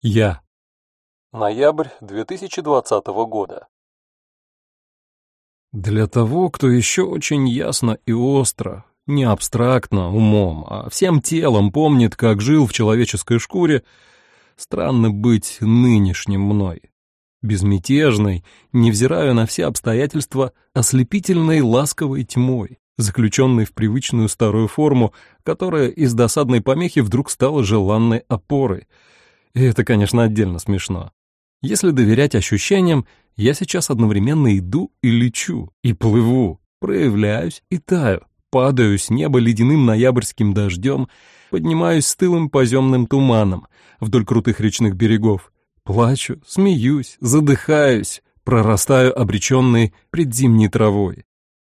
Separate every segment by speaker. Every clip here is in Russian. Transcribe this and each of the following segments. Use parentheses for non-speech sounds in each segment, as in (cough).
Speaker 1: Я. Ноябрь 2020 года. Для того, кто еще очень ясно и остро, не абстрактно, умом, а всем телом помнит, как жил в человеческой шкуре, странно быть нынешним мной. Безмятежной, невзирая на все обстоятельства, ослепительной ласковой тьмой, заключенной в привычную старую форму, которая из досадной помехи вдруг стала желанной опорой — и это, конечно, отдельно смешно. Если доверять ощущениям, я сейчас одновременно иду и лечу, и плыву, проявляюсь и таю, падаю с неба ледяным ноябрьским дождем, поднимаюсь стылым поземным туманом вдоль крутых речных берегов, плачу, смеюсь, задыхаюсь, прорастаю обреченной предзимней травой.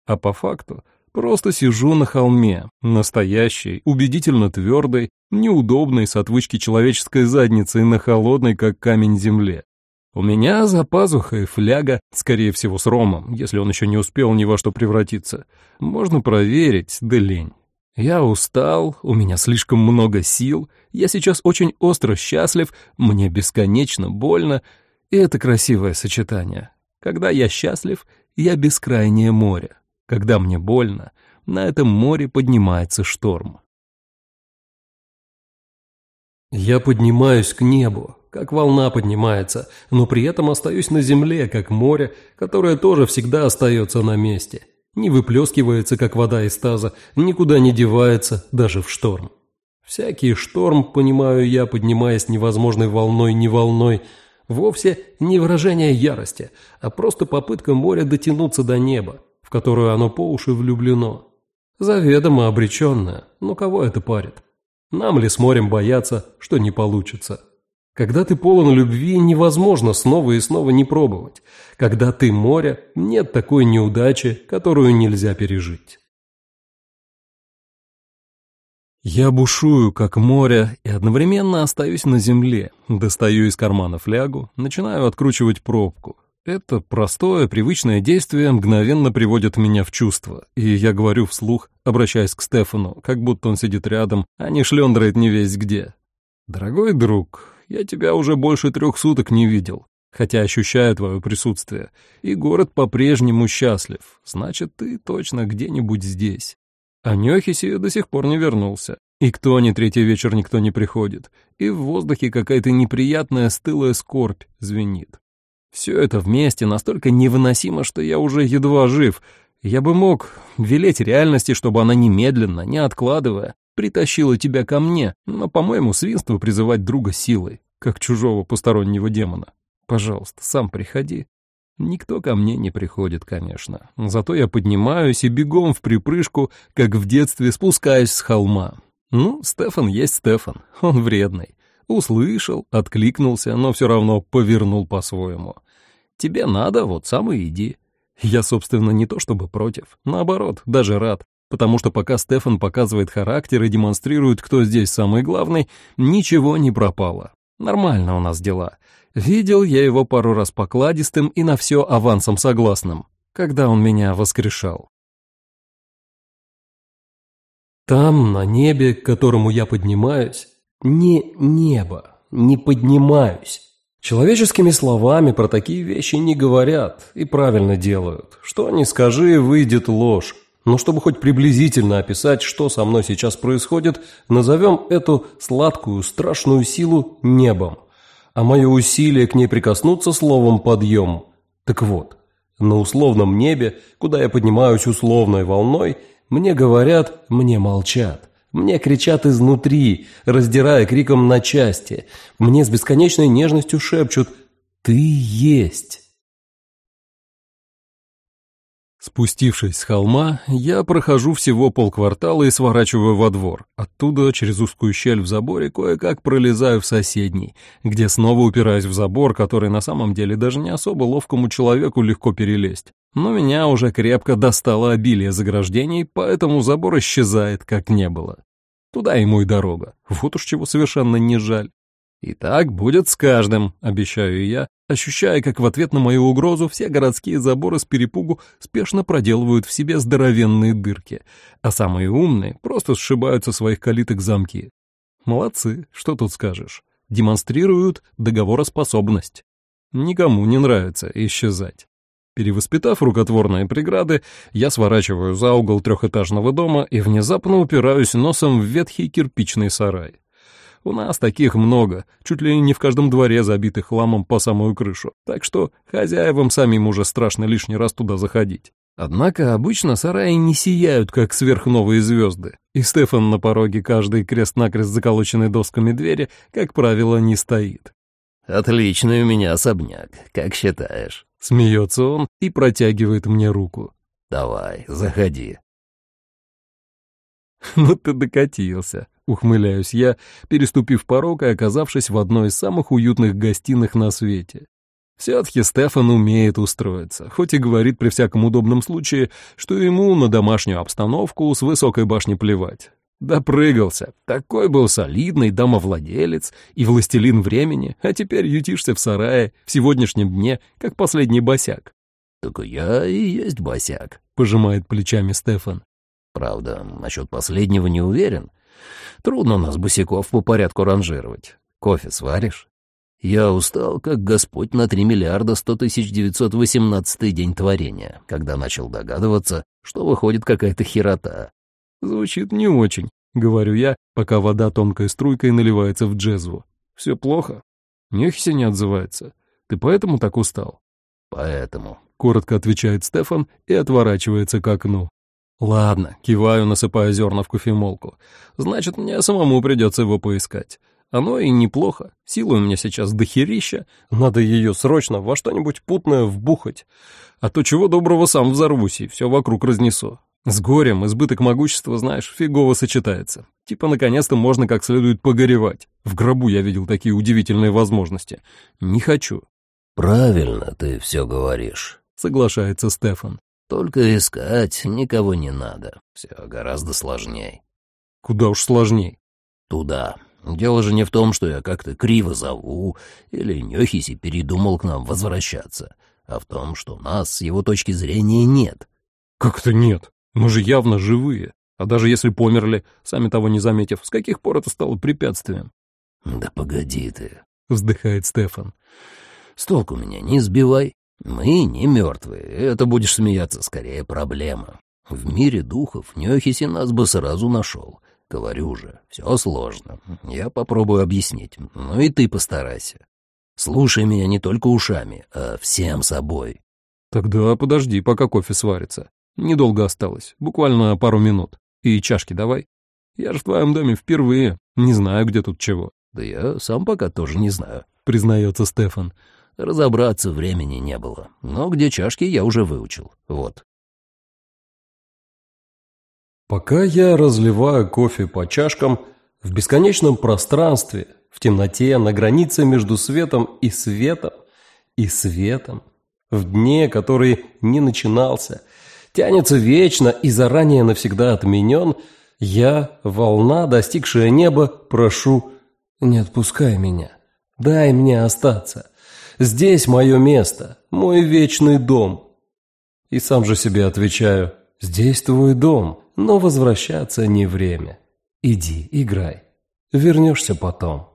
Speaker 1: А по факту Просто сижу на холме, настоящей, убедительно твердой, неудобной с отвычки человеческой задницы на холодной, как камень земле. У меня за пазухой фляга, скорее всего, с ромом, если он еще не успел ни во что превратиться. Можно проверить, да лень. Я устал, у меня слишком много сил, я сейчас очень остро счастлив, мне бесконечно больно, и это красивое сочетание. Когда я счастлив, я бескрайнее море. Когда мне больно, на этом море поднимается шторм. Я поднимаюсь к небу, как волна поднимается, но при этом остаюсь на земле, как море, которое тоже всегда остается на месте. Не выплескивается, как вода из таза, никуда не девается, даже в шторм. Всякий шторм, понимаю я, поднимаясь невозможной волной, не волной, вовсе не выражение ярости, а просто попытка моря дотянуться до неба, которую оно по уши влюблено. Заведомо обреченное, но кого это парит? Нам ли с морем бояться, что не получится? Когда ты полон любви, невозможно снова и снова не пробовать. Когда ты море, нет такой неудачи, которую нельзя пережить. Я бушую, как море, и одновременно остаюсь на земле, достаю из кармана флягу, начинаю откручивать пробку, это простое, привычное действие мгновенно приводит меня в чувство, и я говорю вслух, обращаясь к Стефану, как будто он сидит рядом, а не шлёндрает не весь где. «Дорогой друг, я тебя уже больше трех суток не видел, хотя ощущаю твое присутствие, и город по-прежнему счастлив, значит, ты точно где-нибудь здесь». А Нёхиси до сих пор не вернулся. И кто ни третий вечер никто не приходит, и в воздухе какая-то неприятная стылая скорбь звенит. Все это вместе настолько невыносимо, что я уже едва жив. Я бы мог велеть реальности, чтобы она немедленно, не откладывая, притащила тебя ко мне, но, по-моему, свинство призывать друга силой, как чужого постороннего демона. Пожалуйста, сам приходи. Никто ко мне не приходит, конечно. Зато я поднимаюсь и бегом в припрыжку, как в детстве спускаюсь с холма. Ну, Стефан есть Стефан, он вредный. Услышал, откликнулся, но все равно повернул по-своему. Тебе надо, вот сам и иди. Я, собственно, не то чтобы против, наоборот, даже рад, потому что пока Стефан показывает характер и демонстрирует, кто здесь самый главный, ничего не пропало. Нормально у нас дела. Видел я его пару раз покладистым и на все авансом согласным, когда он меня воскрешал. Там, на небе, к которому я поднимаюсь, не небо, не поднимаюсь. Человеческими словами про такие вещи не говорят и правильно делают. Что ни скажи, выйдет ложь. Но чтобы хоть приблизительно описать, что со мной сейчас происходит, назовем эту сладкую, страшную силу небом. А мое усилие к ней прикоснуться словом «подъем». Так вот, на условном небе, куда я поднимаюсь условной волной, мне говорят, мне молчат. Мне кричат изнутри, раздирая криком на части. Мне с бесконечной нежностью шепчут «Ты есть». Спустившись с холма, я прохожу всего полквартала и сворачиваю во двор. Оттуда, через узкую щель в заборе, кое-как пролезаю в соседний, где снова упираюсь в забор, который на самом деле даже не особо ловкому человеку легко перелезть. Но меня уже крепко достало обилие заграждений, поэтому забор исчезает, как не было. Туда ему и дорога. Вот уж чего совершенно не жаль. И так будет с каждым, обещаю я, ощущая, как в ответ на мою угрозу все городские заборы с перепугу спешно проделывают в себе здоровенные дырки, а самые умные просто сшибают со своих калиток замки. Молодцы, что тут скажешь. демонстрируют договороспособность. Никому не нравится исчезать. Перевоспитав рукотворные преграды, я сворачиваю за угол трехэтажного дома и внезапно упираюсь носом в ветхий кирпичный сарай. У нас таких много, чуть ли не в каждом дворе забитых хламом по самую крышу, так что хозяевам самим уже страшно лишний раз туда заходить. Однако обычно сараи не сияют, как сверхновые звезды, и Стефан на пороге каждой крест-накрест заколоченной досками двери, как правило, не стоит.
Speaker 2: «Отличный у меня особняк, как считаешь?»
Speaker 1: Смеется он и протягивает мне руку.
Speaker 2: «Давай, заходи». (laughs)
Speaker 1: «Ну ты докатился», — ухмыляюсь я, переступив порог и оказавшись в одной из самых уютных гостиных на свете. Все-таки Стефан умеет устроиться, хоть и говорит при всяком удобном случае, что ему на домашнюю обстановку с высокой башни плевать. Допрыгался. Такой был солидный домовладелец и властелин времени, а теперь ютишься в сарае в сегодняшнем дне, как последний босяк.
Speaker 2: «Так я и есть босяк», —
Speaker 1: пожимает плечами Стефан.
Speaker 2: «Правда, насчет последнего не уверен. Трудно нас, босиков, по порядку ранжировать. Кофе сваришь?» Я устал, как Господь на 3 миллиарда 100 тысяч 918 день творения, когда начал догадываться, что выходит какая-то херота.
Speaker 1: Звучит не очень, говорю я, пока вода тонкой струйкой наливается в джезву. Все плохо. Нехиси не отзывается. Ты поэтому так устал?
Speaker 2: Поэтому.
Speaker 1: Коротко отвечает Стефан и отворачивается к окну. Ладно, киваю, насыпая зерна в кофемолку. Значит, мне самому придется его поискать. Оно и неплохо. Силы у меня сейчас дохерища. Надо ее срочно во что-нибудь путное вбухать. А то чего доброго сам взорвусь и все вокруг разнесу. С горем избыток могущества, знаешь, фигово сочетается. Типа, наконец-то можно как следует погоревать. В гробу я видел такие удивительные возможности. Не хочу.
Speaker 2: «Правильно ты все говоришь», —
Speaker 1: соглашается Стефан.
Speaker 2: «Только искать никого не надо. Все гораздо сложней».
Speaker 1: «Куда уж сложней?»
Speaker 2: «Туда. Дело же не в том, что я как-то криво зову или Нёхиси передумал к нам возвращаться, а в том, что нас с его точки зрения нет».
Speaker 1: «Как это нет?» Мы же явно живые. А даже если померли, сами того не заметив, с каких пор это стало препятствием?
Speaker 2: «Да погоди ты», —
Speaker 1: вздыхает Стефан.
Speaker 2: «С толку меня не сбивай. Мы не мертвые, это будешь смеяться, скорее проблема. В мире духов Нёхиси нас бы сразу нашел. Говорю же, все сложно. Я попробую объяснить, ну и ты постарайся. Слушай меня не только ушами, а всем собой».
Speaker 1: «Тогда подожди, пока кофе сварится. Недолго осталось, буквально пару минут. И чашки давай. Я же в твоем доме впервые, не знаю, где тут чего.
Speaker 2: Да я сам пока тоже не знаю,
Speaker 1: признается Стефан.
Speaker 2: Разобраться времени не было, но где чашки я уже выучил. Вот.
Speaker 1: Пока я разливаю кофе по чашкам, в бесконечном пространстве, в темноте, на границе между светом и светом, и светом, в дне, который не начинался — тянется вечно и заранее навсегда отменен, я, волна, достигшая неба, прошу, не отпускай меня, дай мне остаться. Здесь мое место, мой вечный дом. И сам же себе отвечаю, здесь твой дом, но возвращаться не время. Иди, играй, вернешься потом.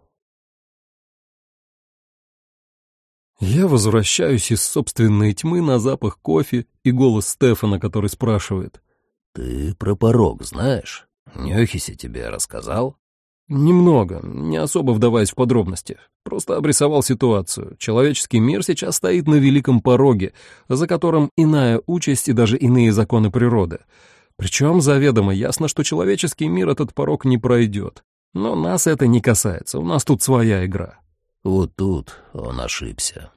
Speaker 1: Я возвращаюсь из собственной тьмы на запах кофе и голос Стефана, который спрашивает.
Speaker 2: «Ты про порог знаешь? Нёхиси тебе рассказал?»
Speaker 1: «Немного, не особо вдаваясь в подробности. Просто обрисовал ситуацию. Человеческий мир сейчас стоит на великом пороге, за которым иная участь и даже иные законы природы. Причем заведомо ясно, что человеческий мир этот порог не пройдет. Но нас это не касается, у нас тут своя игра».
Speaker 2: Вот тут он ошибся.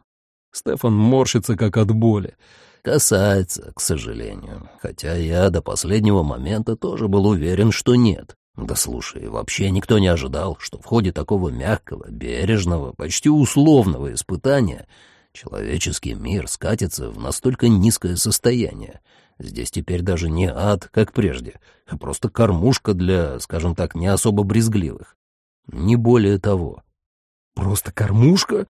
Speaker 1: Стефан морщится, как от боли.
Speaker 2: Касается, к сожалению. Хотя я до последнего момента тоже был уверен, что нет. Да слушай, вообще никто не ожидал, что в ходе такого мягкого, бережного, почти условного испытания человеческий мир скатится в настолько низкое состояние. Здесь теперь даже не ад, как прежде, а просто кормушка для, скажем так, не особо брезгливых. Не более того.
Speaker 1: Просто кормушка?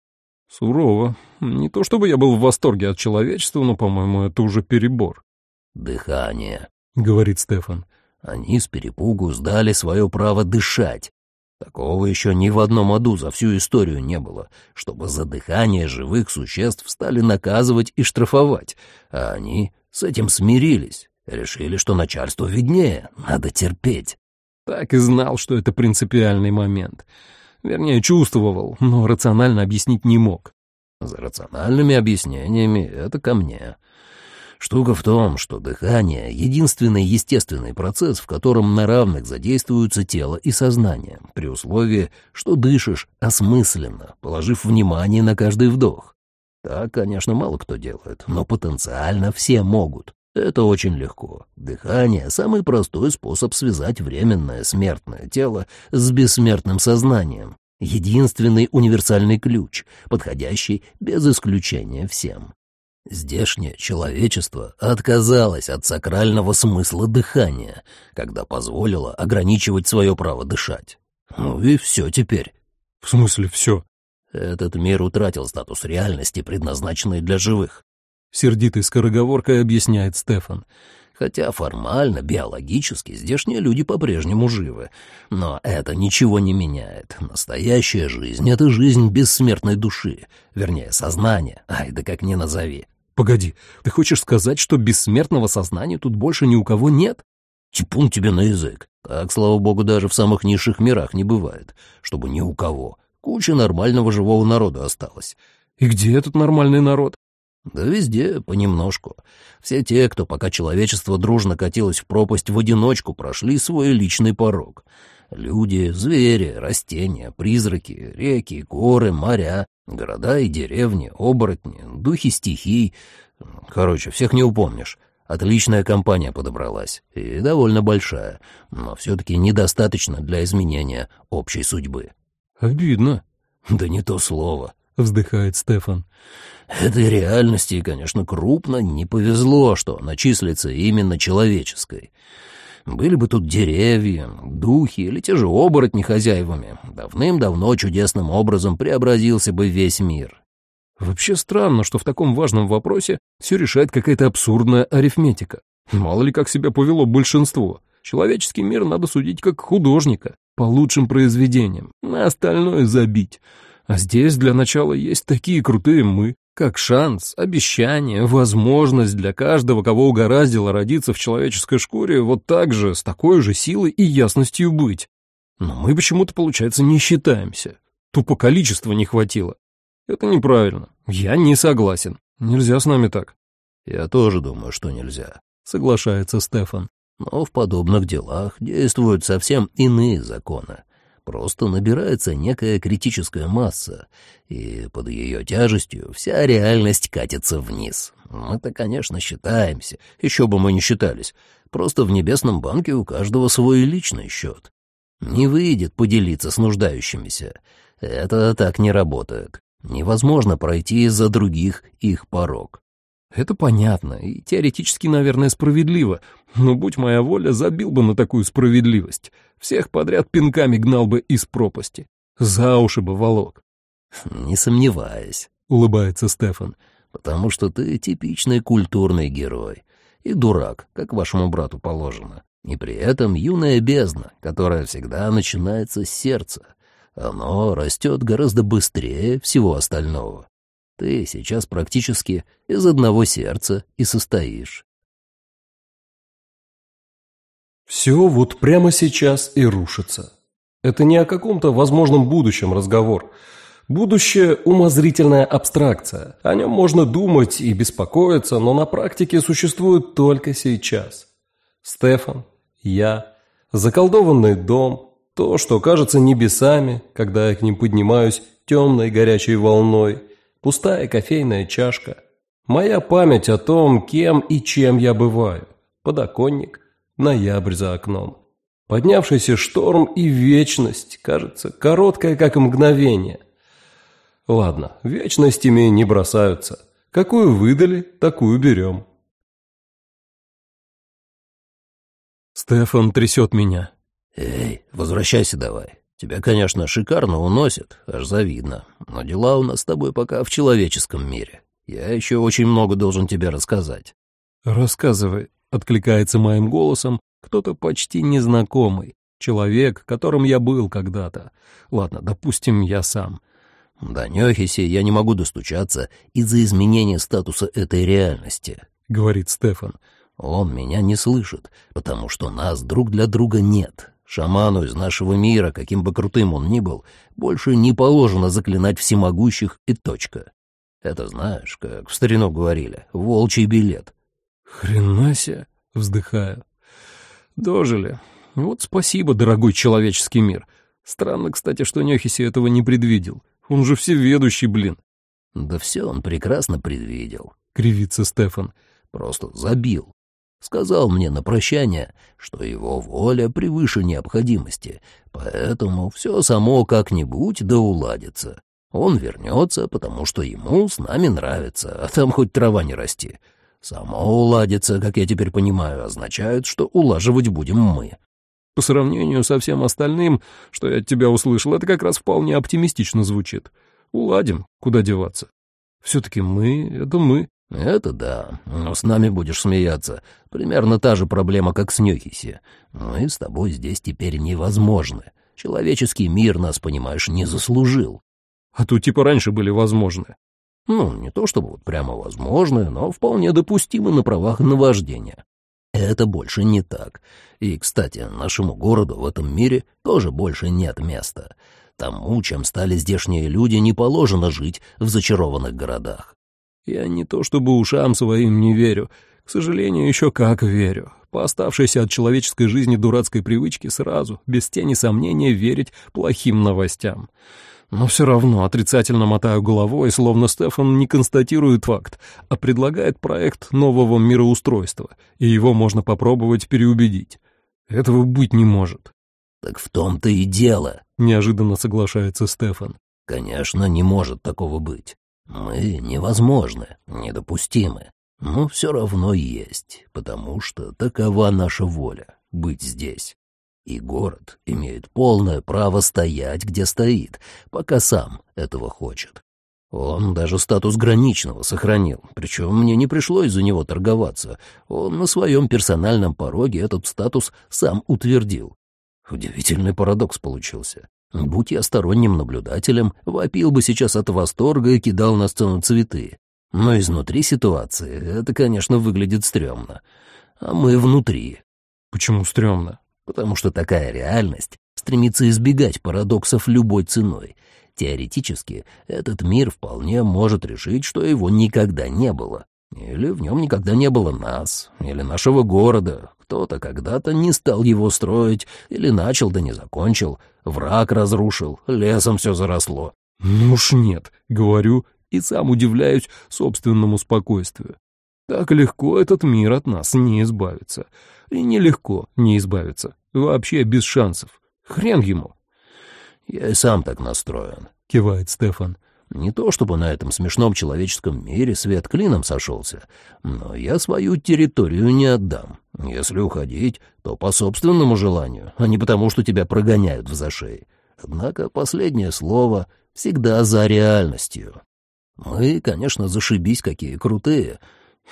Speaker 1: Сурово. Не то чтобы я был в восторге от человечества, но, по-моему, это уже перебор.
Speaker 2: «Дыхание», —
Speaker 1: говорит Стефан.
Speaker 2: «Они с перепугу сдали свое право дышать. Такого еще ни в одном аду за всю историю не было, чтобы за дыхание живых существ стали наказывать и штрафовать, а они с этим смирились, решили, что начальство виднее, надо терпеть.
Speaker 1: Так и знал, что это принципиальный момент. Вернее, чувствовал, но рационально объяснить не мог.
Speaker 2: За рациональными объяснениями это ко мне. Штука в том, что дыхание — единственный естественный процесс, в котором на равных задействуются тело и сознание, при условии, что дышишь осмысленно, положив внимание на каждый вдох. Так, конечно, мало кто делает, но потенциально все могут. Это очень легко. Дыхание — самый простой способ связать временное смертное тело с бессмертным сознанием. Единственный универсальный ключ, подходящий без исключения всем. Здешнее человечество отказалось от сакрального смысла дыхания, когда позволило ограничивать свое право дышать. Ну и все теперь.
Speaker 1: В смысле все?
Speaker 2: Этот мир утратил статус реальности, предназначенной для живых.
Speaker 1: Сердитой скороговоркой объясняет Стефан.
Speaker 2: Хотя формально, биологически, здешние люди по-прежнему живы. Но это ничего не меняет. Настоящая жизнь — это жизнь бессмертной души. Вернее, сознания. Ай, да как ни назови.
Speaker 1: Погоди, ты хочешь сказать, что бессмертного сознания тут больше ни у кого нет?
Speaker 2: Типун тебе на язык. Так, слава богу, даже в самых низших мирах не бывает, чтобы ни у кого. Куча нормального живого народа осталось.
Speaker 1: И где этот нормальный народ?
Speaker 2: Да везде, понемножку. Все те, кто пока человечество дружно катилось в пропасть в одиночку, прошли свой личный порог. Люди, звери, растения, призраки, реки, горы, моря, города и деревни, оборотни, духи стихий. Короче, всех не упомнишь. Отличная компания подобралась, и довольно большая, но все-таки недостаточно для изменения общей судьбы.
Speaker 1: «Обидно».
Speaker 2: «Да не то слово», —
Speaker 1: вздыхает Стефан.
Speaker 2: «Этой реальности, конечно, крупно не повезло, что она числится именно человеческой». Были бы тут деревья, духи или те же оборотни хозяевами, давным-давно чудесным образом преобразился бы весь мир.
Speaker 1: Вообще странно, что в таком важном вопросе все решает какая-то абсурдная арифметика. Мало ли как себя повело большинство. Человеческий мир надо судить как художника, по лучшим произведениям, на остальное забить. А здесь для начала есть такие крутые мы, как шанс, обещание, возможность для каждого, кого угораздило родиться в человеческой шкуре, вот так же, с такой же силой и ясностью быть. Но мы почему-то, получается, не считаемся. Тупо количества не хватило. Это неправильно. Я не согласен. Нельзя с нами так.
Speaker 2: Я тоже думаю, что нельзя, соглашается Стефан. Но в подобных делах действуют совсем иные законы. Просто набирается некая критическая масса, и под ее тяжестью вся реальность катится вниз. Мы-то, конечно, считаемся, еще бы мы не считались. Просто в небесном банке у каждого свой личный счет. Не выйдет поделиться с нуждающимися. Это так не работает. Невозможно пройти из-за других их порог.
Speaker 1: Это понятно и теоретически, наверное, справедливо, но, будь моя воля, забил бы на такую справедливость. Всех подряд пинками гнал бы из пропасти. За уши бы волок.
Speaker 2: «Не сомневаюсь», — улыбается Стефан, «потому что ты типичный культурный герой. И дурак, как вашему брату положено. И при этом юная бездна, которая всегда начинается с сердца. Оно растет гораздо быстрее всего остального. Ты сейчас практически из одного сердца и состоишь.
Speaker 1: Все вот прямо сейчас и рушится. Это не о каком-то возможном будущем разговор. Будущее – умозрительная абстракция. О нем можно думать и беспокоиться, но на практике существует только сейчас. Стефан, я, заколдованный дом, то, что кажется небесами, когда я к ним поднимаюсь темной горячей волной – пустая кофейная чашка. Моя память о том, кем и чем я бываю. Подоконник, ноябрь за окном. Поднявшийся шторм и вечность, кажется, короткая, как мгновение. Ладно, вечностями не бросаются. Какую выдали, такую берем. Стефан трясет меня.
Speaker 2: «Эй, возвращайся давай. Тебя, конечно, шикарно уносят, аж завидно, но дела у нас с тобой пока в человеческом мире. Я еще очень много должен тебе рассказать».
Speaker 1: «Рассказывай», — откликается моим голосом кто-то почти незнакомый, Человек, которым я был когда-то. Ладно, допустим, я сам.
Speaker 2: До Нёхиси я не могу достучаться из-за изменения статуса этой реальности, — говорит Стефан. Он меня не слышит, потому что нас друг для друга нет. Шаману из нашего мира, каким бы крутым он ни был, больше не положено заклинать всемогущих и точка. Это знаешь, как в старину говорили, волчий билет.
Speaker 1: Хрена себе, вздыхаю. Дожили. Вот спасибо, дорогой человеческий мир. Странно, кстати, что Нёхиси этого не предвидел. Он же всеведущий, блин.
Speaker 2: Да все он прекрасно предвидел, —
Speaker 1: кривится Стефан.
Speaker 2: Просто забил. Сказал мне на прощание, что его воля превыше необходимости, поэтому все само как-нибудь да уладится. Он вернется, потому что ему с нами нравится, а там хоть трава не расти. Само уладится, как я теперь понимаю, означает, что улаживать будем мы.
Speaker 1: По сравнению со всем остальным, что я от тебя услышал, это как раз вполне оптимистично звучит. Уладим, куда деваться. Все-таки мы — это мы.
Speaker 2: Это да, но с нами будешь смеяться. Примерно та же проблема, как с Нёхиси. Мы с тобой здесь теперь невозможны. Человеческий мир нас, понимаешь, не заслужил.
Speaker 1: А тут типа раньше были возможны.
Speaker 2: Ну, не то чтобы вот прямо возможны, но вполне допустимы на правах наваждения. Это больше не так. И, кстати, нашему городу в этом мире тоже больше нет места. Тому, чем стали здешние люди, не положено жить в зачарованных городах.
Speaker 1: Я не то чтобы ушам своим не верю. К сожалению, еще как верю. По оставшейся от человеческой жизни дурацкой привычке сразу, без тени сомнения, верить плохим новостям. Но все равно отрицательно мотаю головой, словно Стефан не констатирует факт, а предлагает проект нового мироустройства, и его можно попробовать переубедить. Этого быть не может.
Speaker 2: «Так в том-то и дело», —
Speaker 1: неожиданно соглашается Стефан.
Speaker 2: «Конечно, не может такого быть. Мы невозможны, недопустимы, но все равно есть, потому что такова наша воля — быть здесь. И город имеет полное право стоять, где стоит, пока сам этого хочет. Он даже статус граничного сохранил, причем мне не пришлось за него торговаться. Он на своем персональном пороге этот статус сам утвердил. Удивительный парадокс получился. Будь я сторонним наблюдателем, вопил бы сейчас от восторга и кидал на сцену цветы. Но изнутри ситуации это, конечно, выглядит стрёмно. А мы внутри.
Speaker 1: Почему стрёмно?
Speaker 2: Потому что такая реальность стремится избегать парадоксов любой ценой. Теоретически, этот мир вполне может решить, что его никогда не было. Или в нем никогда не было нас, или нашего города, кто-то когда-то не стал его строить, или начал да не закончил, враг разрушил, лесом все заросло.
Speaker 1: Ну уж нет, говорю, и сам удивляюсь собственному спокойствию. Так легко этот мир от нас не избавится. И нелегко не избавиться. Вообще без шансов. Хрен ему.
Speaker 2: «Я и сам так настроен», —
Speaker 1: кивает Стефан.
Speaker 2: Не то чтобы на этом смешном человеческом мире свет клином сошелся, но я свою территорию не отдам. Если уходить, то по собственному желанию, а не потому, что тебя прогоняют в зашей. Однако последнее слово всегда за реальностью. Мы, конечно, зашибись какие крутые,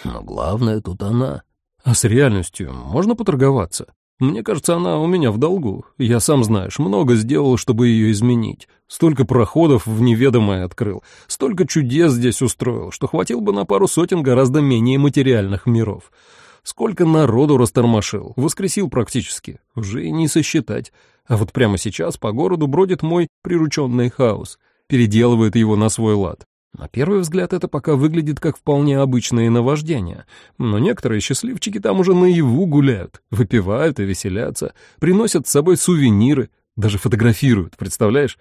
Speaker 2: но главное тут она.
Speaker 1: А с реальностью можно поторговаться? Мне кажется, она у меня в долгу. Я, сам знаешь, много сделал, чтобы ее изменить. Столько проходов в неведомое открыл, столько чудес здесь устроил, что хватил бы на пару сотен гораздо менее материальных миров. Сколько народу растормошил, воскресил практически, уже и не сосчитать. А вот прямо сейчас по городу бродит мой прирученный хаос, переделывает его на свой лад. На первый взгляд это пока выглядит как вполне обычное наваждение, но некоторые счастливчики там уже наяву гуляют, выпивают и веселятся, приносят с собой сувениры, даже фотографируют, представляешь?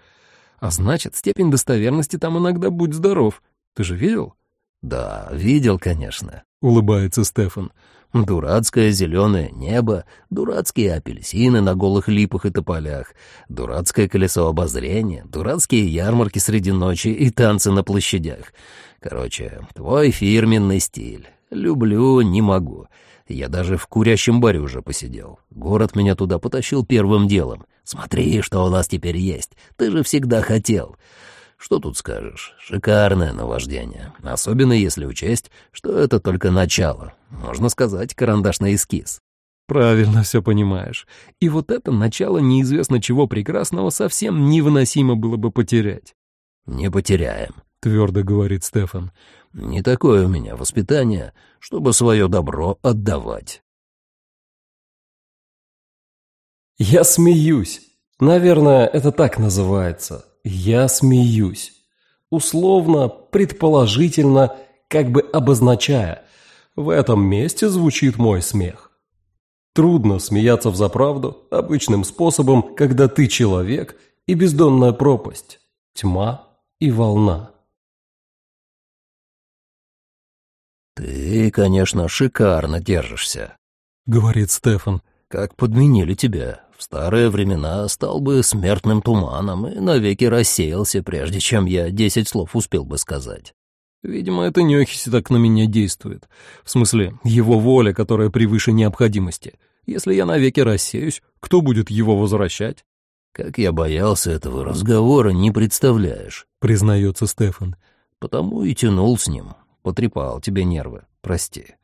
Speaker 1: А значит, степень достоверности там иногда будь здоров. Ты же видел?
Speaker 2: Да, видел, конечно,
Speaker 1: улыбается Стефан.
Speaker 2: Дурацкое зеленое небо, дурацкие апельсины на голых липах и тополях, дурацкое колесо обозрения, дурацкие ярмарки среди ночи и танцы на площадях. Короче, твой фирменный стиль. Люблю, не могу. Я даже в курящем баре уже посидел. Город меня туда потащил первым делом. Смотри, что у нас теперь есть. Ты же всегда хотел. Что тут скажешь? Шикарное наваждение. Особенно если учесть, что это только начало. Можно сказать, карандашный эскиз.
Speaker 1: Правильно все понимаешь. И вот это начало неизвестно чего прекрасного совсем невыносимо было бы потерять.
Speaker 2: «Не потеряем», —
Speaker 1: твердо говорит Стефан.
Speaker 2: «Не такое у меня воспитание, чтобы свое добро отдавать».
Speaker 1: Я смеюсь. Наверное, это так называется. Я смеюсь. Условно, предположительно, как бы обозначая. В этом месте звучит мой смех. Трудно смеяться в заправду обычным способом, когда ты человек и бездонная пропасть, тьма и волна.
Speaker 2: «Ты, конечно, шикарно держишься», — говорит Стефан. «Как подменили тебя. В старые времена стал бы смертным туманом и навеки рассеялся, прежде чем я десять слов успел бы сказать».
Speaker 1: Видимо, это Нёхиси так на меня действует. В смысле, его воля, которая превыше необходимости. Если я навеки рассеюсь, кто будет его возвращать?
Speaker 2: «Как я боялся этого разговора, не представляешь», — признается Стефан. «Потому и тянул с ним. Потрепал тебе нервы. Прости.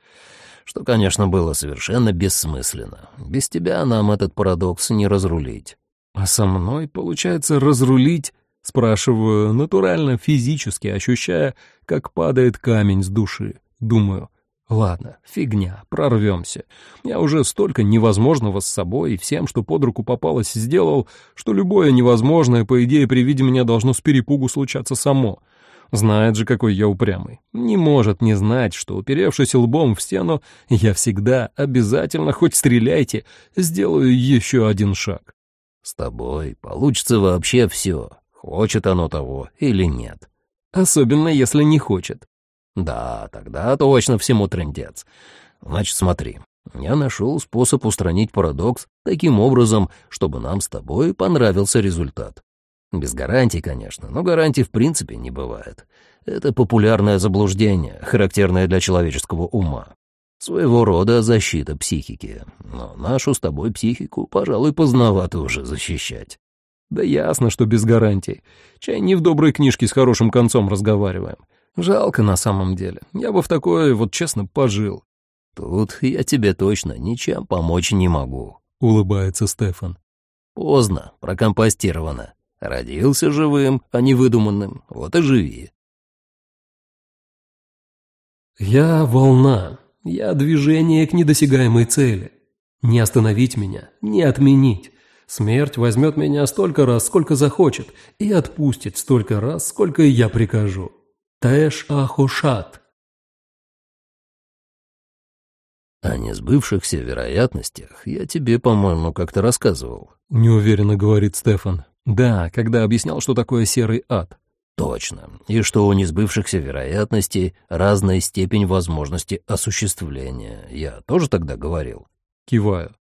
Speaker 2: Что, конечно, было совершенно бессмысленно. Без тебя нам этот парадокс не разрулить».
Speaker 1: «А со мной, получается, разрулить?» — спрашиваю, натурально, физически ощущая, как падает камень с души. Думаю, Ладно, фигня, прорвемся. Я уже столько невозможного с собой и всем, что под руку попалось, сделал, что любое невозможное, по идее, при виде меня должно с перепугу случаться само. Знает же, какой я упрямый. Не может не знать, что, уперевшись лбом в стену, я всегда, обязательно, хоть стреляйте, сделаю еще один шаг.
Speaker 2: С тобой получится вообще все, хочет оно того или нет.
Speaker 1: Особенно, если не хочет.
Speaker 2: Да, тогда точно всему трендец. Значит, смотри, я нашел способ устранить парадокс таким образом, чтобы нам с тобой понравился результат. Без гарантий, конечно, но гарантий в принципе не бывает. Это популярное заблуждение, характерное для человеческого ума. Своего рода защита психики. Но нашу с тобой психику, пожалуй, поздновато уже защищать.
Speaker 1: Да ясно, что без гарантий. Чай не в доброй книжке с хорошим концом разговариваем. Жалко на самом деле. Я бы в такое, вот честно, пожил.
Speaker 2: Тут я тебе точно ничем помочь не могу,
Speaker 1: улыбается Стефан.
Speaker 2: Поздно, прокомпостировано. Родился живым, а не выдуманным. Вот и живи.
Speaker 1: Я волна. Я движение к недосягаемой цели. Не остановить меня, не отменить. Смерть возьмет меня столько раз, сколько захочет, и отпустит столько раз, сколько я прикажу. Тэш Ахушат.
Speaker 2: О несбывшихся вероятностях я тебе, по-моему, как-то рассказывал.
Speaker 1: Неуверенно говорит Стефан. Да, когда объяснял, что такое серый ад.
Speaker 2: Точно. И что у несбывшихся вероятностей разная степень возможности осуществления. Я тоже тогда говорил.
Speaker 1: Киваю.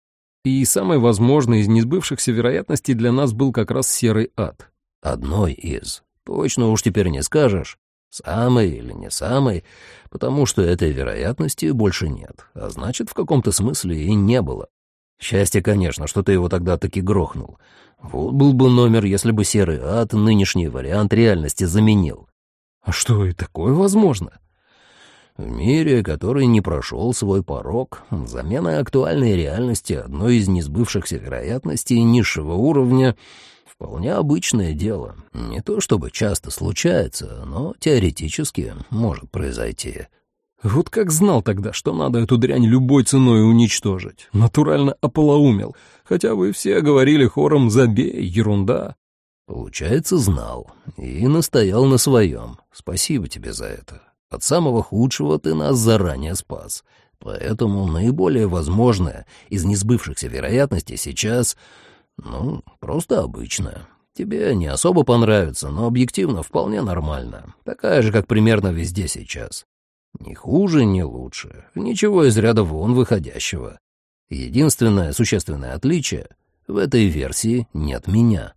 Speaker 1: И самой возможной из несбывшихся вероятностей для нас был как раз серый ад.
Speaker 2: Одной из. Точно уж теперь не скажешь. Самой или не самой, потому что этой вероятности больше нет, а значит, в каком-то смысле и не было. Счастье, конечно, что ты его тогда таки грохнул. Вот был бы номер, если бы серый ад нынешний вариант реальности заменил.
Speaker 1: А что, и такое возможно?
Speaker 2: В мире, который не прошел свой порог, замена актуальной реальности одной из несбывшихся вероятностей низшего уровня Вполне обычное дело. Не то чтобы часто случается, но теоретически может произойти.
Speaker 1: Вот как знал тогда, что надо эту дрянь любой ценой уничтожить. Натурально ополоумел. Хотя вы все говорили хором «забей, ерунда».
Speaker 2: Получается, знал. И настоял на своем. Спасибо тебе за это. От самого худшего ты нас заранее спас. Поэтому наиболее возможное из несбывшихся вероятностей сейчас ну, просто обычная. Тебе не особо понравится, но объективно вполне нормально. Такая же, как примерно везде сейчас. Ни хуже, ни лучше. Ничего из ряда вон выходящего. Единственное существенное отличие — в этой версии нет меня.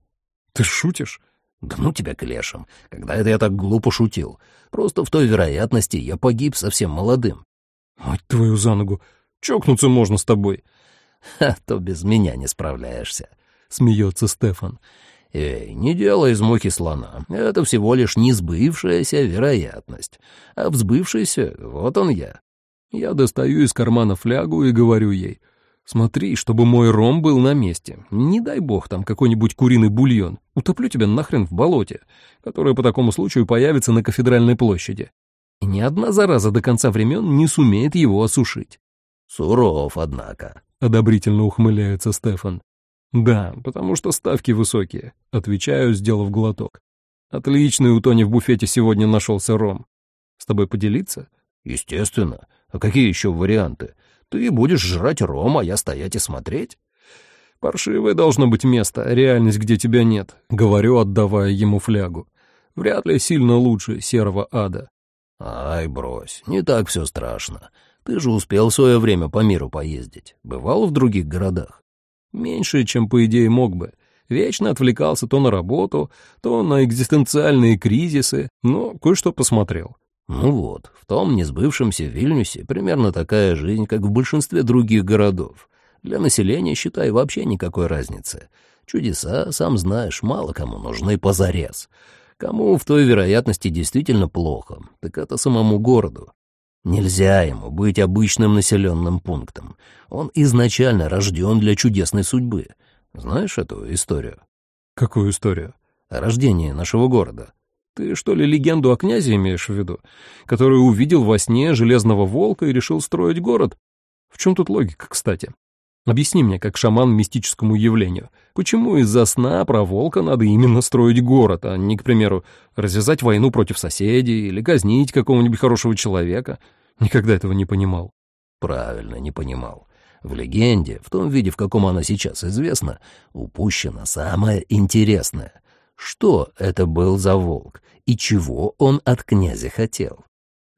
Speaker 1: Ты шутишь?
Speaker 2: Да ну тебя к лешам. Когда это я так глупо шутил? Просто в той вероятности я погиб совсем молодым.
Speaker 1: Мать твою за ногу. Чокнуться можно с тобой.
Speaker 2: А то без меня не справляешься
Speaker 1: смеется Стефан.
Speaker 2: «Эй, не делай из мухи слона. Это всего лишь несбывшаяся вероятность. А взбывшийся — вот он я».
Speaker 1: Я достаю из кармана флягу и говорю ей. Смотри, чтобы мой ром был на месте. Не дай бог там какой-нибудь куриный бульон. Утоплю тебя нахрен в болоте, которое по такому случаю появится на кафедральной площади. И ни одна зараза до конца времен не сумеет его осушить.
Speaker 2: Суров, однако.
Speaker 1: Одобрительно ухмыляется Стефан. Да, потому что ставки высокие, отвечаю, сделав глоток. Отличный у Тони в буфете сегодня нашелся ром. С тобой поделиться?
Speaker 2: Естественно. А какие еще варианты? Ты будешь жрать ром, а я стоять и смотреть?
Speaker 1: Паршивое должно быть место, реальность, где тебя нет, говорю, отдавая ему флягу. Вряд ли сильно лучше серого ада.
Speaker 2: Ай, брось, не так все страшно. Ты же успел в свое время по миру поездить. Бывал в других городах?
Speaker 1: Меньше, чем, по идее, мог бы. Вечно отвлекался то на работу, то на экзистенциальные кризисы, но кое-что посмотрел.
Speaker 2: Ну вот, в том несбывшемся Вильнюсе примерно такая жизнь, как в большинстве других городов. Для населения, считай, вообще никакой разницы. Чудеса, сам знаешь, мало кому нужны позарез. Кому в той вероятности действительно плохо, так это самому городу. Нельзя ему быть обычным населенным пунктом. Он изначально рожден для чудесной судьбы. Знаешь эту историю?
Speaker 1: Какую историю?
Speaker 2: О рождении нашего города.
Speaker 1: Ты что ли легенду о князе имеешь в виду, который увидел во сне железного волка и решил строить город? В чем тут логика, кстати? Объясни мне, как шаман мистическому явлению, почему из-за сна про волка надо именно строить город, а не, к примеру, развязать войну против соседей или казнить какого-нибудь хорошего человека? Никогда этого не понимал.
Speaker 2: Правильно, не понимал. В легенде, в том виде, в каком она сейчас известна, упущено самое интересное. Что это был за волк и чего он от князя хотел?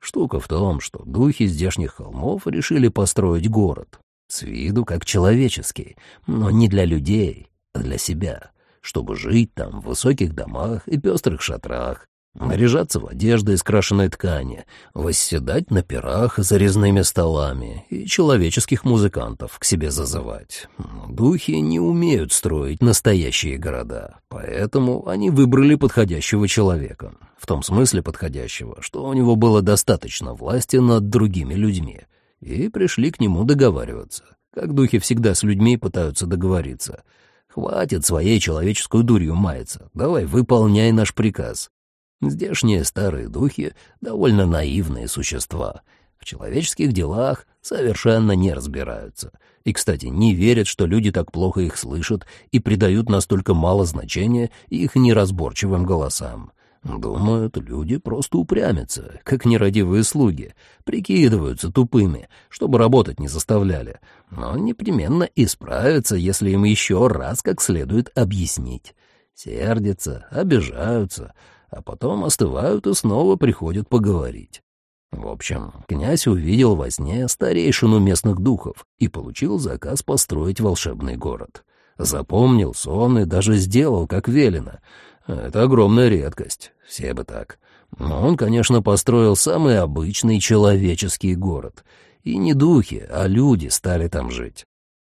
Speaker 2: Штука в том, что духи здешних холмов решили построить город. С виду как человеческий, но не для людей, а для себя, чтобы жить там в высоких домах и пестрых шатрах, наряжаться в одежды из крашеной ткани, восседать на пирах за резными столами и человеческих музыкантов к себе зазывать. Духи не умеют строить настоящие города, поэтому они выбрали подходящего человека. В том смысле подходящего, что у него было достаточно власти над другими людьми, и пришли к нему договариваться. Как духи всегда с людьми пытаются договориться. Хватит своей человеческую дурью маяться, давай выполняй наш приказ. Здешние старые духи — довольно наивные существа. В человеческих делах совершенно не разбираются. И, кстати, не верят, что люди так плохо их слышат и придают настолько мало значения их неразборчивым голосам. Думают, люди просто упрямятся, как нерадивые слуги, прикидываются тупыми, чтобы работать не заставляли, но непременно исправятся, если им еще раз как следует объяснить. Сердятся, обижаются — а потом остывают и снова приходят поговорить. В общем, князь увидел во сне старейшину местных духов и получил заказ построить волшебный город. Запомнил сон и даже сделал, как велено. Это огромная редкость, все бы так. Но он, конечно, построил самый обычный человеческий город. И не духи, а люди стали там жить.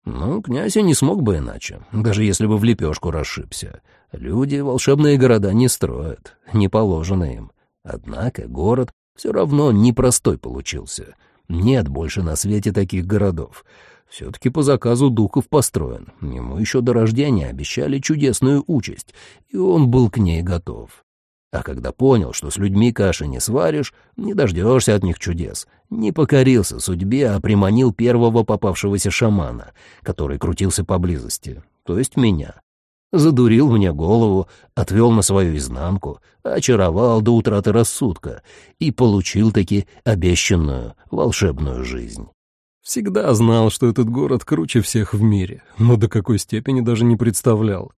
Speaker 2: Ну, князь и не смог бы иначе, даже если бы в лепешку расшибся. Люди волшебные города не строят, не положено им. Однако город все равно непростой получился. Нет больше на свете таких городов. Все-таки по заказу духов построен. Ему еще до рождения обещали чудесную участь, и он был к ней готов. А когда понял, что с людьми каши не сваришь, не дождешься от них чудес, не покорился судьбе, а приманил первого попавшегося шамана, который крутился поблизости, то есть меня задурил мне голову, отвел на свою изнанку, очаровал до утраты рассудка и получил-таки обещанную волшебную жизнь.
Speaker 1: Всегда знал, что этот город круче всех в мире, но до какой степени даже не представлял.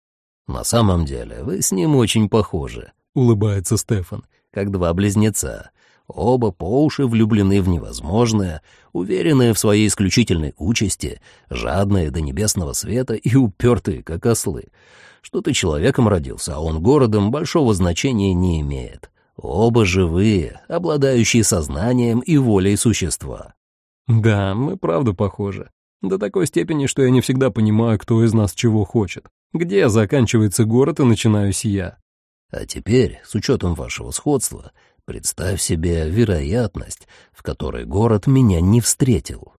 Speaker 2: «На самом деле вы с ним очень похожи», — улыбается Стефан, как два близнеца. Оба по уши влюблены в невозможное, уверенные в своей исключительной участи, жадные до небесного света и упертые, как ослы. Что ты человеком родился, а он городом, большого значения не имеет. Оба живые, обладающие сознанием и волей существа.
Speaker 1: Да, мы правда похожи. До такой степени, что я не всегда понимаю, кто из нас чего хочет. Где заканчивается город и начинаюсь я.
Speaker 2: А теперь, с учетом вашего сходства, представь себе вероятность, в которой город меня не встретил.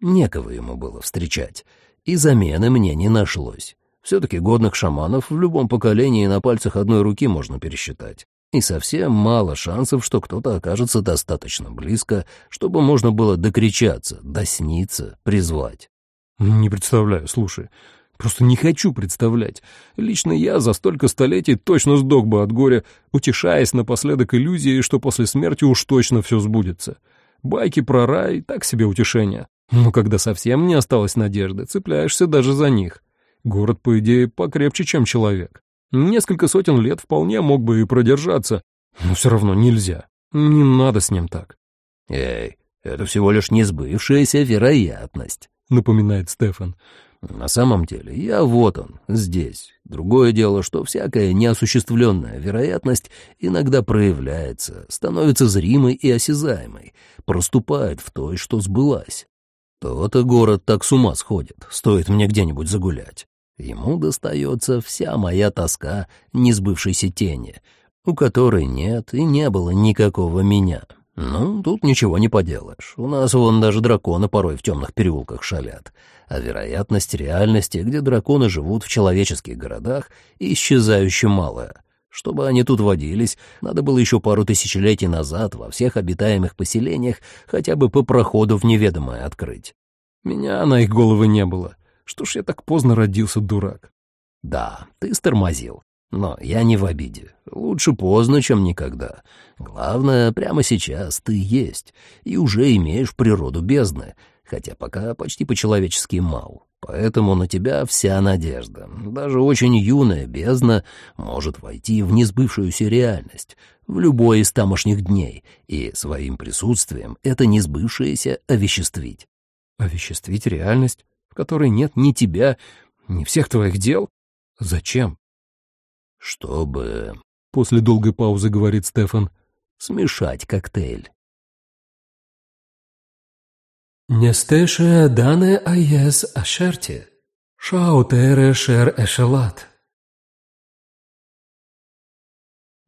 Speaker 2: Некого ему было встречать, и замены мне не нашлось. Все-таки годных шаманов в любом поколении на пальцах одной руки можно пересчитать. И совсем мало шансов, что кто-то окажется достаточно близко, чтобы можно было докричаться, досниться, призвать.
Speaker 1: Не представляю, слушай. Просто не хочу представлять. Лично я за столько столетий точно сдох бы от горя, утешаясь напоследок иллюзией, что после смерти уж точно все сбудется. Байки про рай — так себе утешение. Но когда совсем не осталось надежды, цепляешься даже за них. Город, по идее, покрепче, чем человек. Несколько сотен лет вполне мог бы и продержаться, но все равно нельзя. Не надо с ним так.
Speaker 2: «Эй, это всего лишь несбывшаяся вероятность», — напоминает Стефан. «На самом деле я вот он, здесь. Другое дело, что всякая неосуществленная вероятность иногда проявляется, становится зримой и осязаемой, проступает в той, что сбылась. То-то город так с ума сходит, стоит мне где-нибудь загулять. Ему достается вся моя тоска несбывшейся тени, у которой нет и не было никакого меня. Ну, тут ничего не поделаешь. У нас вон даже драконы порой в темных переулках шалят. А вероятность реальности, где драконы живут в человеческих городах, исчезающе малая. Чтобы они тут водились, надо было еще пару тысячелетий назад во всех обитаемых поселениях хотя бы по проходу в неведомое открыть.
Speaker 1: Меня на их головы не было. Что ж я так поздно родился, дурак?
Speaker 2: Да, ты стормозил. Но я не в обиде. Лучше поздно, чем никогда. Главное, прямо сейчас ты есть и уже имеешь природу бездны, хотя пока почти по-человечески мал. Поэтому на тебя вся надежда. Даже очень юная бездна может войти в несбывшуюся реальность, в любой из тамошних дней, и своим присутствием это несбывшееся овеществить.
Speaker 1: Овеществить реальность? Которой нет ни тебя, ни всех твоих дел? Зачем?
Speaker 2: Чтобы...
Speaker 1: После долгой паузы говорит Стефан.
Speaker 2: Смешать коктейль.
Speaker 3: Нестеше дане аес ашерти. Шаутере шер эшелат.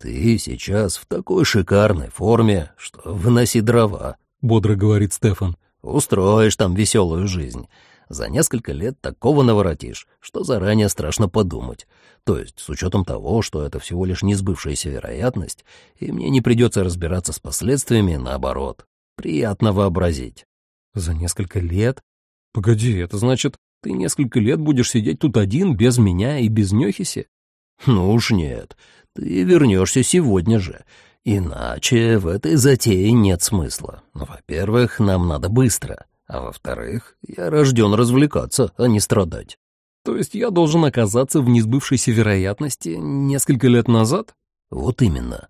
Speaker 2: «Ты сейчас в такой шикарной форме, что выноси дрова», —
Speaker 1: бодро говорит Стефан.
Speaker 2: «Устроишь там веселую жизнь. За несколько лет такого наворотишь, что заранее страшно подумать. То есть, с учетом того, что это всего лишь несбывшаяся вероятность, и мне не придется разбираться с последствиями, наоборот. Приятно вообразить.
Speaker 1: За несколько лет? Погоди, это значит, ты несколько лет будешь сидеть тут один, без меня и без Нёхиси?
Speaker 2: Ну уж нет, ты вернешься сегодня же. Иначе в этой затее нет смысла. Во-первых, нам надо быстро. А во-вторых, я рожден развлекаться, а не страдать.
Speaker 1: То есть я должен оказаться в несбывшейся вероятности несколько лет назад?
Speaker 2: Вот именно.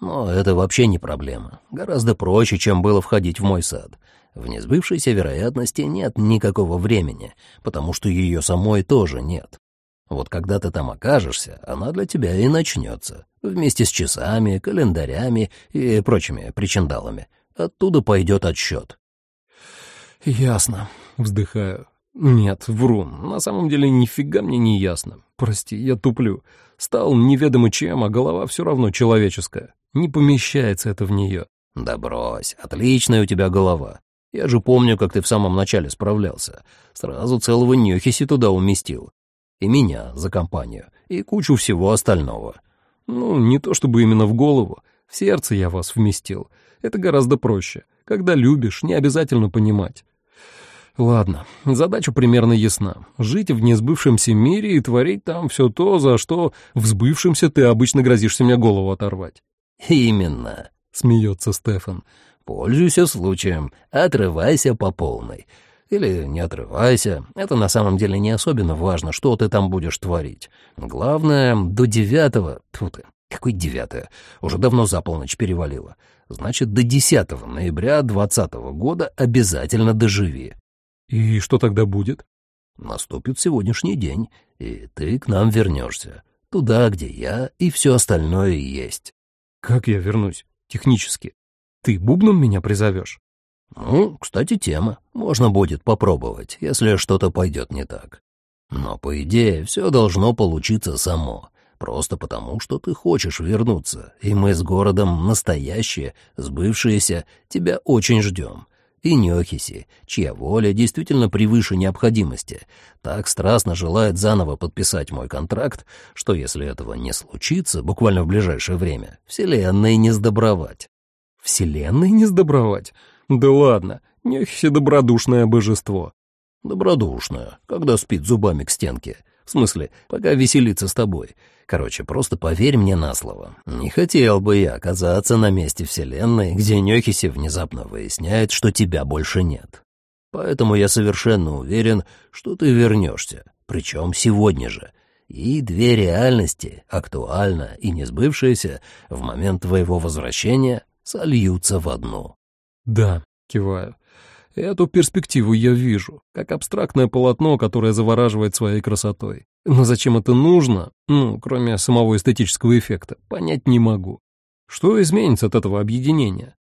Speaker 2: Но это вообще не проблема. Гораздо проще, чем было входить в мой сад. В несбывшейся вероятности нет никакого времени, потому что ее самой тоже нет. Вот когда ты там окажешься, она для тебя и начнется, вместе с часами, календарями и прочими причиндалами. Оттуда пойдет отсчет.
Speaker 1: «Ясно», — вздыхаю. «Нет, вру. На самом деле нифига мне не ясно. Прости, я туплю. Стал неведомо чем, а голова все равно человеческая. Не помещается это в нее».
Speaker 2: «Да брось, отличная у тебя голова. Я же помню, как ты в самом начале справлялся. Сразу целого Нюхиси туда уместил. И меня за компанию, и кучу всего остального».
Speaker 1: «Ну, не то чтобы именно в голову. В сердце я вас вместил. Это гораздо проще. Когда любишь, не обязательно понимать. Ладно, задача примерно ясна. Жить в несбывшемся мире и творить там все то, за что в сбывшемся ты обычно грозишься мне голову оторвать.
Speaker 2: «Именно», — смеется Стефан. «Пользуйся случаем, отрывайся по полной. Или не отрывайся, это на самом деле не особенно важно, что ты там будешь творить. Главное, до девятого... Тьфу ты, какой девятое? Уже давно за полночь перевалило. Значит, до 10 ноября 2020 года обязательно доживи.
Speaker 1: И что тогда будет?
Speaker 2: Наступит сегодняшний день, и ты к нам вернешься. Туда, где я и все остальное есть.
Speaker 1: Как я вернусь? Технически. Ты бубном меня призовешь?
Speaker 2: Ну, кстати, тема. Можно будет попробовать, если что-то пойдет не так. Но, по идее, все должно получиться само. Просто потому, что ты хочешь вернуться, и мы с городом настоящие, сбывшиеся, тебя очень ждем. И Нёхиси, чья воля действительно превыше необходимости, так страстно желает заново подписать мой контракт, что если этого не случится буквально в ближайшее время, Вселенной не сдобровать.
Speaker 1: Вселенной не сдобровать? Да ладно, Нёхиси добродушное божество.
Speaker 2: Добродушное, когда спит зубами к стенке. В смысле, пока веселится с тобой. Короче, просто поверь мне на слово. Не хотел бы я оказаться на месте Вселенной, где Нёхиси внезапно выясняет, что тебя больше нет. Поэтому я совершенно уверен, что ты вернешься, причем сегодня же. И две реальности, актуально и не сбывшиеся, в момент твоего возвращения сольются в одну.
Speaker 1: Да, киваю. Эту перспективу я вижу, как абстрактное полотно, которое завораживает своей красотой. Но зачем это нужно, ну, кроме самого эстетического эффекта, понять не могу. Что изменится от этого объединения?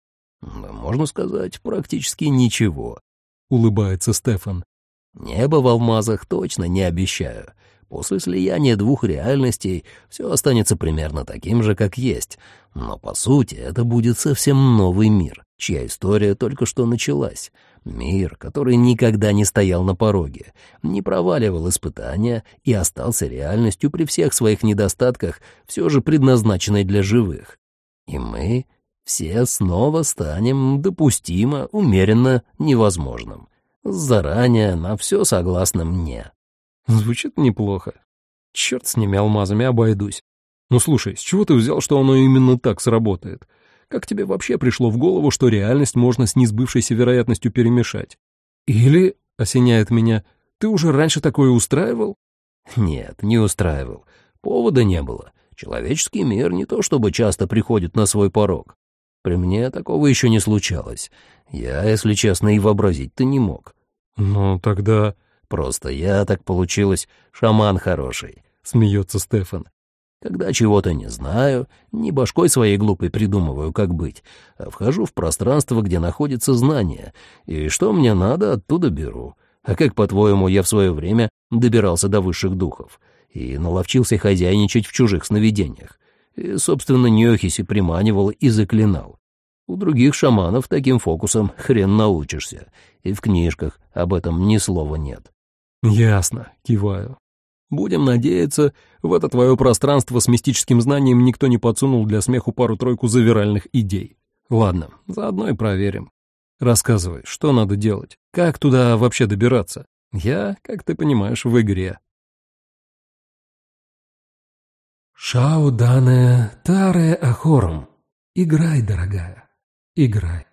Speaker 2: можно сказать, практически ничего, —
Speaker 1: улыбается Стефан.
Speaker 2: Небо в алмазах точно не обещаю. После слияния двух реальностей все останется примерно таким же, как есть. Но, по сути, это будет совсем новый мир, чья история только что началась. Мир, который никогда не стоял на пороге, не проваливал испытания и остался реальностью при всех своих недостатках, все же предназначенной для живых. И мы все снова станем допустимо, умеренно невозможным. Заранее на все согласным «не».
Speaker 1: Звучит неплохо. Черт с ними алмазами, обойдусь. Ну слушай, с чего ты взял, что оно именно так сработает? Как тебе вообще пришло в голову, что реальность можно с несбывшейся вероятностью перемешать? Или, осеняет меня, ты уже раньше такое устраивал?
Speaker 2: Нет, не устраивал. Повода не было. Человеческий мир не то чтобы часто приходит на свой порог. При мне такого еще не случалось. Я, если честно, и вообразить-то не мог.
Speaker 1: Ну, тогда...
Speaker 2: Просто я, так получилось, шаман хороший, —
Speaker 1: смеется Стефан.
Speaker 2: Когда чего-то не знаю, не башкой своей глупой придумываю, как быть, а вхожу в пространство, где находится знание, и что мне надо, оттуда беру. А как, по-твоему, я в свое время добирался до высших духов и наловчился хозяйничать в чужих сновидениях? И, собственно, Нёхиси приманивал и заклинал. У других шаманов таким фокусом хрен научишься, и в книжках об этом ни слова нет.
Speaker 1: «Ясно», — киваю. «Будем надеяться, в это твое пространство с мистическим знанием никто не подсунул для смеху пару-тройку завиральных идей. Ладно, заодно и проверим. Рассказывай, что надо делать? Как туда вообще добираться? Я, как ты понимаешь, в игре».
Speaker 3: «Шау дане таре ахорум. Играй, дорогая, играй».